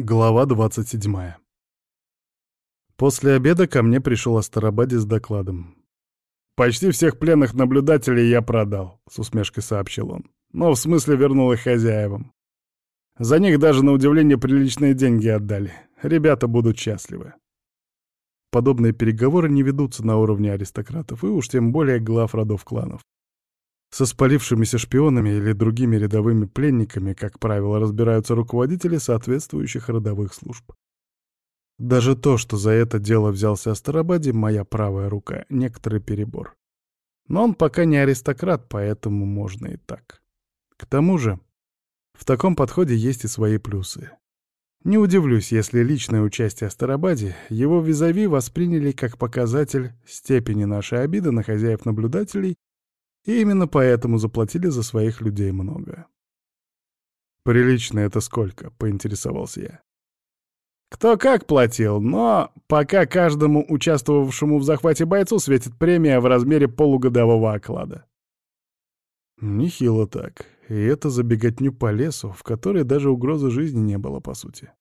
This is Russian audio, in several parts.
Глава 27. После обеда ко мне пришел Астарабаде с докладом. «Почти всех пленных наблюдателей я продал», — с усмешкой сообщил он. «Но в смысле вернул их хозяевам. За них даже на удивление приличные деньги отдали. Ребята будут счастливы». Подобные переговоры не ведутся на уровне аристократов, и уж тем более глав родов кланов. Со спалившимися шпионами или другими рядовыми пленниками, как правило, разбираются руководители соответствующих родовых служб. Даже то, что за это дело взялся Астарабаде, моя правая рука, некоторый перебор. Но он пока не аристократ, поэтому можно и так. К тому же, в таком подходе есть и свои плюсы. Не удивлюсь, если личное участие Астарабаде его визави восприняли как показатель степени нашей обиды на хозяев-наблюдателей и именно поэтому заплатили за своих людей много. «Прилично это сколько?» — поинтересовался я. Кто как платил, но пока каждому участвовавшему в захвате бойцу светит премия в размере полугодового оклада. Нехило так. И это за беготню по лесу, в которой даже угрозы жизни не было, по сути.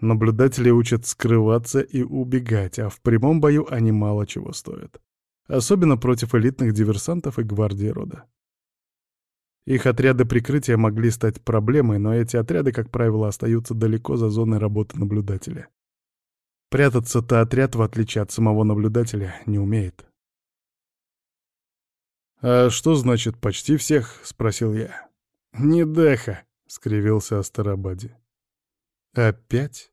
Наблюдатели учат скрываться и убегать, а в прямом бою они мало чего стоят особенно против элитных диверсантов и гвардии рода. Их отряды прикрытия могли стать проблемой, но эти отряды, как правило, остаются далеко за зоной работы наблюдателя. Прятаться-то отряд, в отличие от самого наблюдателя, не умеет. «А что значит «почти всех»?» — спросил я. «Не Деха», — скривился Астарабаде. «Опять?»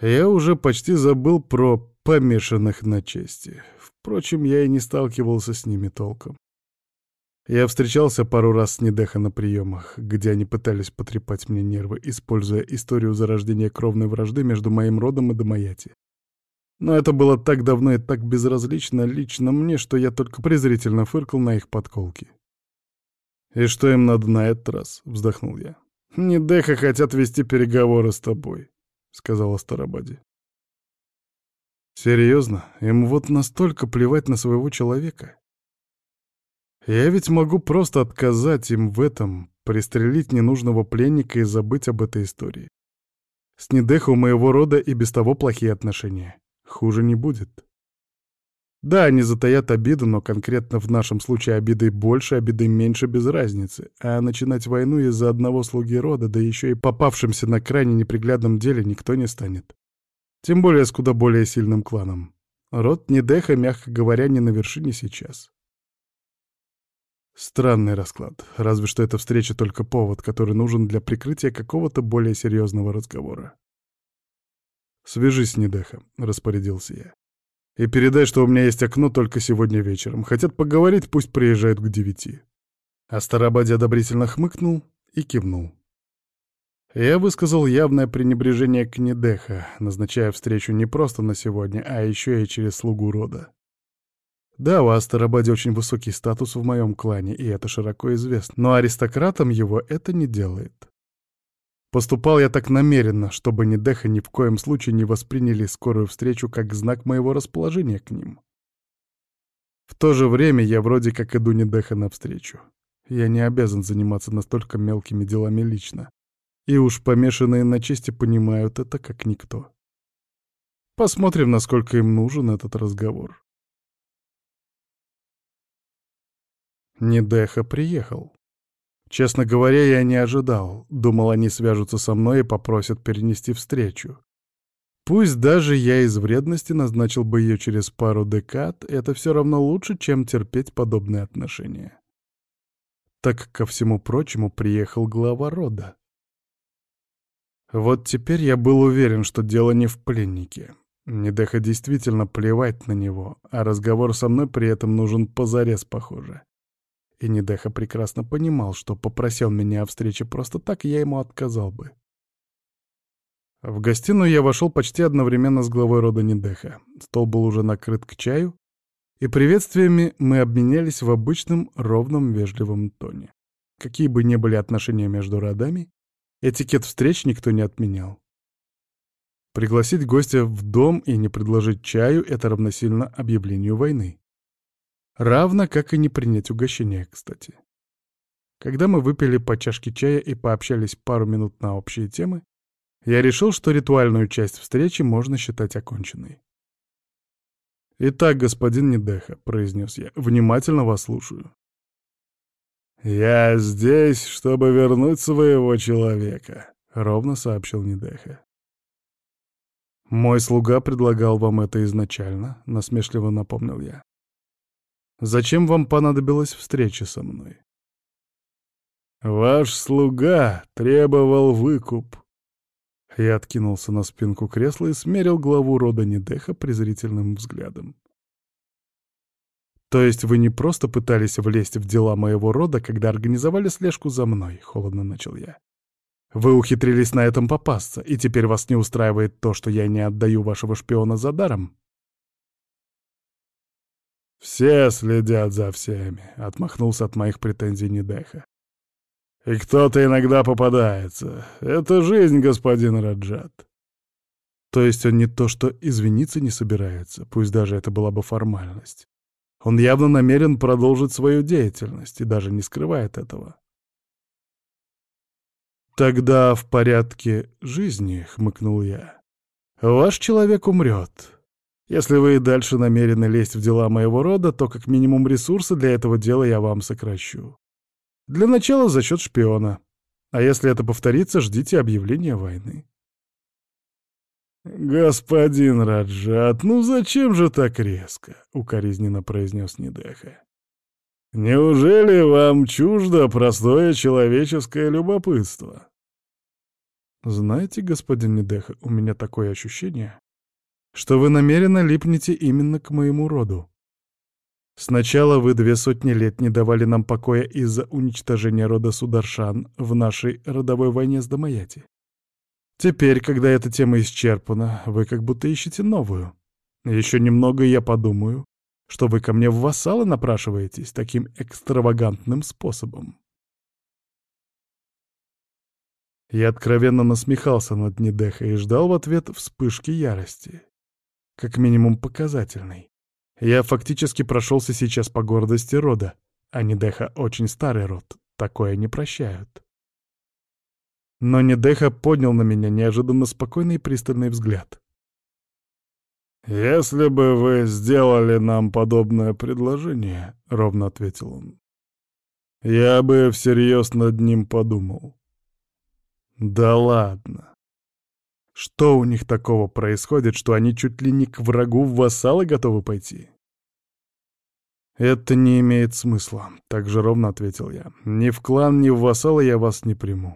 Я уже почти забыл про помешанных на чести. Впрочем, я и не сталкивался с ними толком. Я встречался пару раз с Недеха на приемах, где они пытались потрепать мне нервы, используя историю зарождения кровной вражды между моим родом и Домаяти. Но это было так давно и так безразлично лично мне, что я только презрительно фыркал на их подколки. «И что им надо на этот раз?» — вздохнул я. «Недеха хотят вести переговоры с тобой», — сказала Старобади. Серьезно? Им вот настолько плевать на своего человека? Я ведь могу просто отказать им в этом, пристрелить ненужного пленника и забыть об этой истории. С Недехо у моего рода и без того плохие отношения. Хуже не будет. Да, они затаят обиду, но конкретно в нашем случае обиды больше, обиды меньше без разницы. А начинать войну из-за одного слуги рода, да еще и попавшимся на крайне неприглядном деле, никто не станет. Тем более с куда более сильным кланом. Род Недеха, мягко говоря, не на вершине сейчас. Странный расклад. Разве что эта встреча только повод, который нужен для прикрытия какого-то более серьезного разговора. «Свяжись с Недехом», — распорядился я. «И передай, что у меня есть окно только сегодня вечером. Хотят поговорить, пусть приезжают к девяти». Астарабаде одобрительно хмыкнул и кивнул. Я высказал явное пренебрежение к Недеха, назначая встречу не просто на сегодня, а еще и через слугу рода. Да, у Астарабаде очень высокий статус в моем клане, и это широко известно, но аристократам его это не делает. Поступал я так намеренно, чтобы Недеха ни в коем случае не восприняли скорую встречу как знак моего расположения к ним. В то же время я вроде как иду Недеха навстречу. Я не обязан заниматься настолько мелкими делами лично. И уж помешанные на чести понимают это как никто. Посмотрим, насколько им нужен этот разговор. Недеха приехал. Честно говоря, я не ожидал. Думал, они свяжутся со мной и попросят перенести встречу. Пусть даже я из вредности назначил бы ее через пару декад, это все равно лучше, чем терпеть подобные отношения. Так, ко всему прочему, приехал глава рода. Вот теперь я был уверен, что дело не в пленнике. Недеха действительно плевать на него, а разговор со мной при этом нужен позарез, похоже. И Недеха прекрасно понимал, что попросил меня о встрече просто так, я ему отказал бы. В гостиную я вошел почти одновременно с главой рода Недеха. Стол был уже накрыт к чаю, и приветствиями мы обменялись в обычном ровном вежливом тоне. Какие бы ни были отношения между родами, Этикет встреч никто не отменял. Пригласить гостя в дом и не предложить чаю — это равносильно объявлению войны. Равно как и не принять угощение, кстати. Когда мы выпили по чашке чая и пообщались пару минут на общие темы, я решил, что ритуальную часть встречи можно считать оконченной. «Итак, господин Недеха», — произнес я, — «внимательно вас слушаю». «Я здесь, чтобы вернуть своего человека», — ровно сообщил Недеха. «Мой слуга предлагал вам это изначально», — насмешливо напомнил я. «Зачем вам понадобилась встреча со мной?» «Ваш слуга требовал выкуп». Я откинулся на спинку кресла и смерил главу рода Недеха презрительным взглядом. «То есть вы не просто пытались влезть в дела моего рода, когда организовали слежку за мной?» — холодно начал я. «Вы ухитрились на этом попасться, и теперь вас не устраивает то, что я не отдаю вашего шпиона за даром?» «Все следят за всеми», — отмахнулся от моих претензий Недеха. «И кто-то иногда попадается. Это жизнь, господин Раджат». То есть он не то что извиниться не собирается, пусть даже это была бы формальность. Он явно намерен продолжить свою деятельность и даже не скрывает этого. «Тогда в порядке жизни», — хмыкнул я. «Ваш человек умрет. Если вы и дальше намерены лезть в дела моего рода, то как минимум ресурсы для этого дела я вам сокращу. Для начала за счет шпиона. А если это повторится, ждите объявления войны». «Господин Раджат, ну зачем же так резко?» — укоризненно произнес Недеха. «Неужели вам чуждо простое человеческое любопытство?» «Знаете, господин Недеха, у меня такое ощущение, что вы намеренно липнете именно к моему роду. Сначала вы две сотни лет не давали нам покоя из-за уничтожения рода Сударшан в нашей родовой войне с Дамаяти. Теперь, когда эта тема исчерпана, вы как будто ищете новую. Еще немного, и я подумаю, что вы ко мне в вассалы напрашиваетесь таким экстравагантным способом. Я откровенно насмехался над Недеха и ждал в ответ вспышки ярости. Как минимум показательной. Я фактически прошелся сейчас по гордости рода, а Недеха очень старый род, такое не прощают. Но Недеха поднял на меня неожиданно спокойный и пристальный взгляд. «Если бы вы сделали нам подобное предложение, — ровно ответил он, — я бы всерьез над ним подумал». «Да ладно. Что у них такого происходит, что они чуть ли не к врагу в вассалы готовы пойти?» «Это не имеет смысла», — так же ровно ответил я. «Ни в клан, ни в вассалы я вас не приму.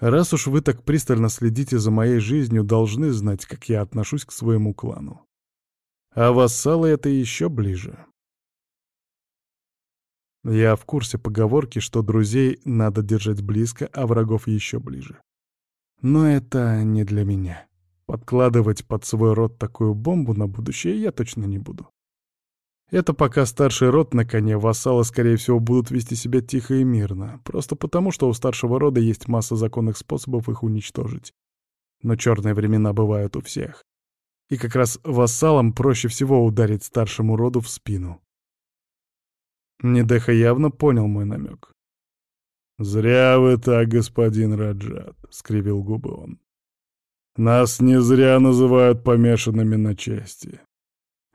Раз уж вы так пристально следите за моей жизнью, должны знать, как я отношусь к своему клану. А вассалы — это еще ближе. Я в курсе поговорки, что друзей надо держать близко, а врагов еще ближе. Но это не для меня. Подкладывать под свой род такую бомбу на будущее я точно не буду. Это пока старший род на коне, вассалы, скорее всего, будут вести себя тихо и мирно, просто потому, что у старшего рода есть масса законных способов их уничтожить. Но черные времена бывают у всех. И как раз вассалам проще всего ударить старшему роду в спину. Недеха явно понял мой намек. «Зря вы так, господин Раджат», — скривил губы он. «Нас не зря называют помешанными на чести.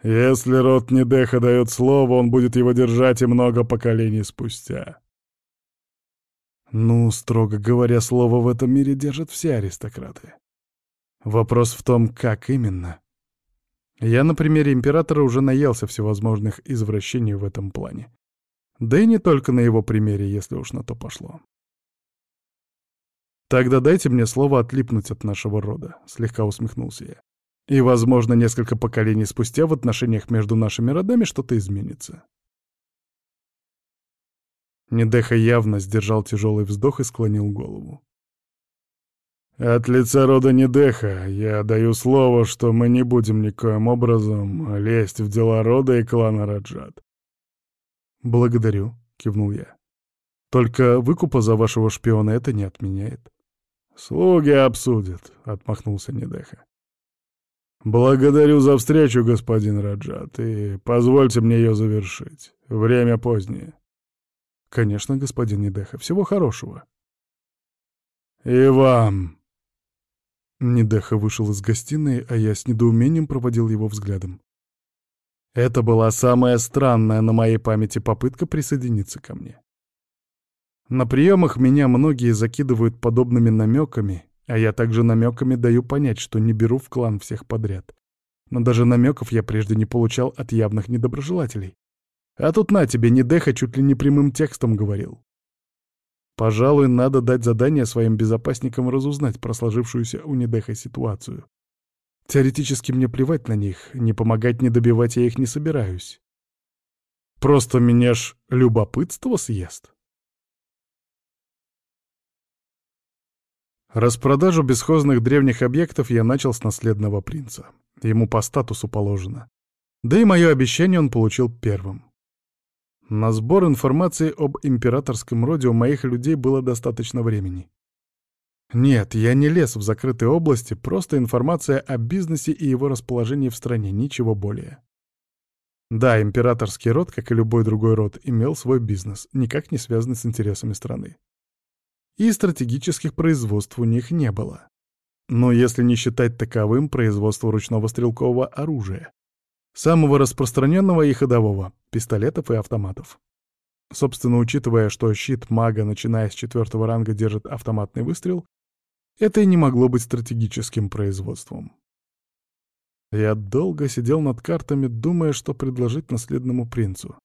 Если род Недеха дает слово, он будет его держать и много поколений спустя. Ну, строго говоря, слово в этом мире держат все аристократы. Вопрос в том, как именно. Я на примере императора уже наелся всевозможных извращений в этом плане. Да и не только на его примере, если уж на то пошло. «Тогда дайте мне слово отлипнуть от нашего рода», — слегка усмехнулся я. И, возможно, несколько поколений спустя в отношениях между нашими родами что-то изменится. Недеха явно сдержал тяжелый вздох и склонил голову. «От лица рода Недеха я даю слово, что мы не будем никоим образом лезть в дела рода и клана Раджат». «Благодарю», — кивнул я. «Только выкупа за вашего шпиона это не отменяет». «Слуги обсудят», — отмахнулся Недеха. «Благодарю за встречу, господин Раджат, и позвольте мне ее завершить. Время позднее». «Конечно, господин Недеха. Всего хорошего». «И вам!» Недеха вышел из гостиной, а я с недоумением проводил его взглядом. Это была самая странная на моей памяти попытка присоединиться ко мне. На приемах меня многие закидывают подобными намеками, а я также намеками даю понять, что не беру в клан всех подряд. Но даже намеков я прежде не получал от явных недоброжелателей. А тут на тебе, Недеха чуть ли не прямым текстом говорил. Пожалуй, надо дать задание своим безопасникам разузнать про сложившуюся у Недеха ситуацию. Теоретически мне плевать на них, не помогать, не добивать я их не собираюсь. Просто меня ж любопытство съест. Распродажу бесхозных древних объектов я начал с наследного принца. Ему по статусу положено. Да и мое обещание он получил первым. На сбор информации об императорском роде у моих людей было достаточно времени. Нет, я не лез в закрытой области, просто информация о бизнесе и его расположении в стране, ничего более. Да, императорский род, как и любой другой род, имел свой бизнес, никак не связанный с интересами страны. И стратегических производств у них не было. Но если не считать таковым производство ручного стрелкового оружия, Самого распространенного и ходового — пистолетов и автоматов. Собственно, учитывая, что щит мага, начиная с четвертого ранга, держит автоматный выстрел, это и не могло быть стратегическим производством. Я долго сидел над картами, думая, что предложить наследному принцу.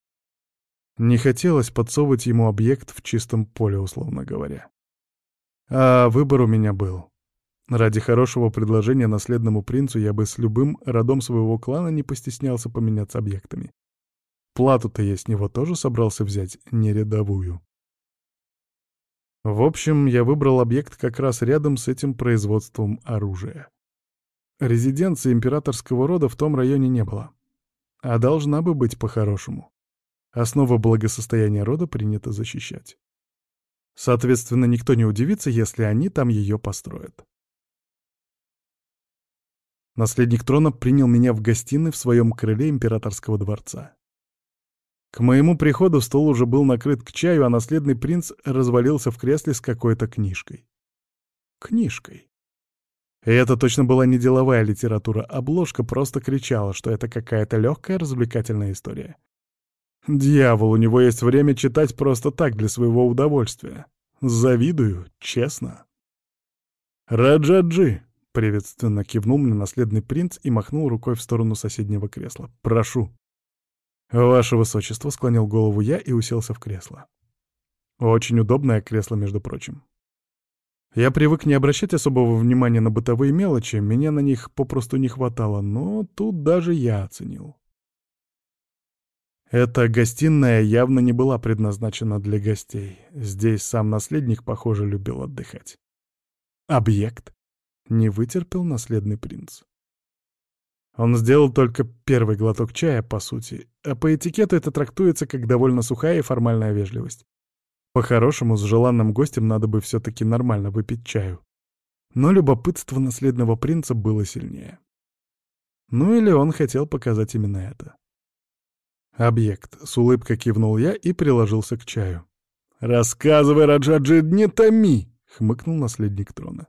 Не хотелось подсовывать ему объект в чистом поле, условно говоря. А выбор у меня был. Ради хорошего предложения наследному принцу я бы с любым родом своего клана не постеснялся поменяться объектами. Плату-то я с него тоже собрался взять, не рядовую. В общем, я выбрал объект как раз рядом с этим производством оружия. Резиденции императорского рода в том районе не было. А должна бы быть по-хорошему. Основа благосостояния рода принято защищать. Соответственно, никто не удивится, если они там ее построят. Наследник трона принял меня в гостиной в своем крыле императорского дворца. К моему приходу стол уже был накрыт к чаю, а наследный принц развалился в кресле с какой-то книжкой. Книжкой. И это точно была не деловая литература, обложка просто кричала, что это какая-то легкая развлекательная история. Дьявол, у него есть время читать просто так, для своего удовольствия. Завидую, честно. Раджаджи, Приветственно кивнул мне наследный принц и махнул рукой в сторону соседнего кресла. «Прошу». «Ваше высочество», — склонил голову я и уселся в кресло. Очень удобное кресло, между прочим. Я привык не обращать особого внимания на бытовые мелочи, меня на них попросту не хватало, но тут даже я оценил. Эта гостиная явно не была предназначена для гостей. Здесь сам наследник, похоже, любил отдыхать. Объект. Не вытерпел наследный принц. Он сделал только первый глоток чая, по сути, а по этикету это трактуется как довольно сухая и формальная вежливость. По-хорошему, с желанным гостем надо бы все-таки нормально выпить чаю. Но любопытство наследного принца было сильнее. Ну или он хотел показать именно это. «Объект», — с улыбкой кивнул я и приложился к чаю. «Рассказывай, Раджаджи, не томи!» — хмыкнул наследник трона.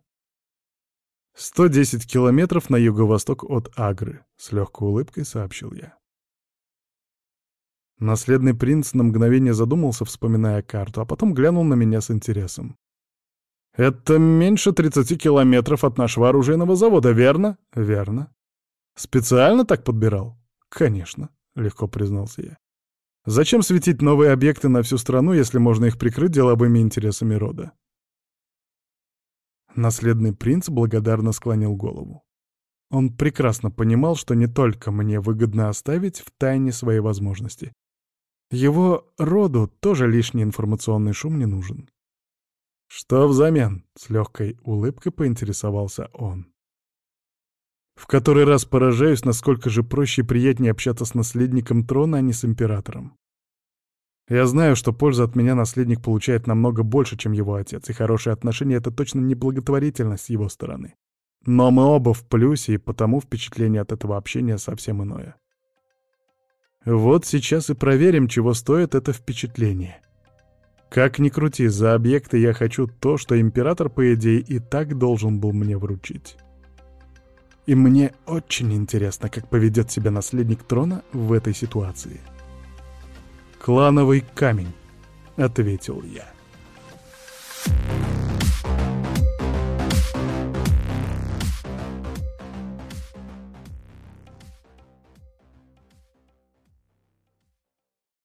110 километров на юго-восток от Агры», — с легкой улыбкой сообщил я. Наследный принц на мгновение задумался, вспоминая карту, а потом глянул на меня с интересом. «Это меньше 30 километров от нашего оружейного завода, верно?» «Верно». «Специально так подбирал?» «Конечно», — легко признался я. «Зачем светить новые объекты на всю страну, если можно их прикрыть деловыми интересами рода?» Наследный принц благодарно склонил голову. Он прекрасно понимал, что не только мне выгодно оставить в тайне свои возможности. Его роду тоже лишний информационный шум не нужен. «Что взамен?» — с легкой улыбкой поинтересовался он. В который раз поражаюсь, насколько же проще и приятнее общаться с наследником трона, а не с императором. Я знаю, что пользу от меня наследник получает намного больше, чем его отец, и хорошие отношения — это точно не благотворительность с его стороны. Но мы оба в плюсе, и потому впечатление от этого общения совсем иное. Вот сейчас и проверим, чего стоит это впечатление. Как ни крути, за объекты я хочу то, что император, по идее, и так должен был мне вручить. И мне очень интересно, как поведет себя наследник трона в этой ситуации. «Клановый камень», — ответил я. Thank you.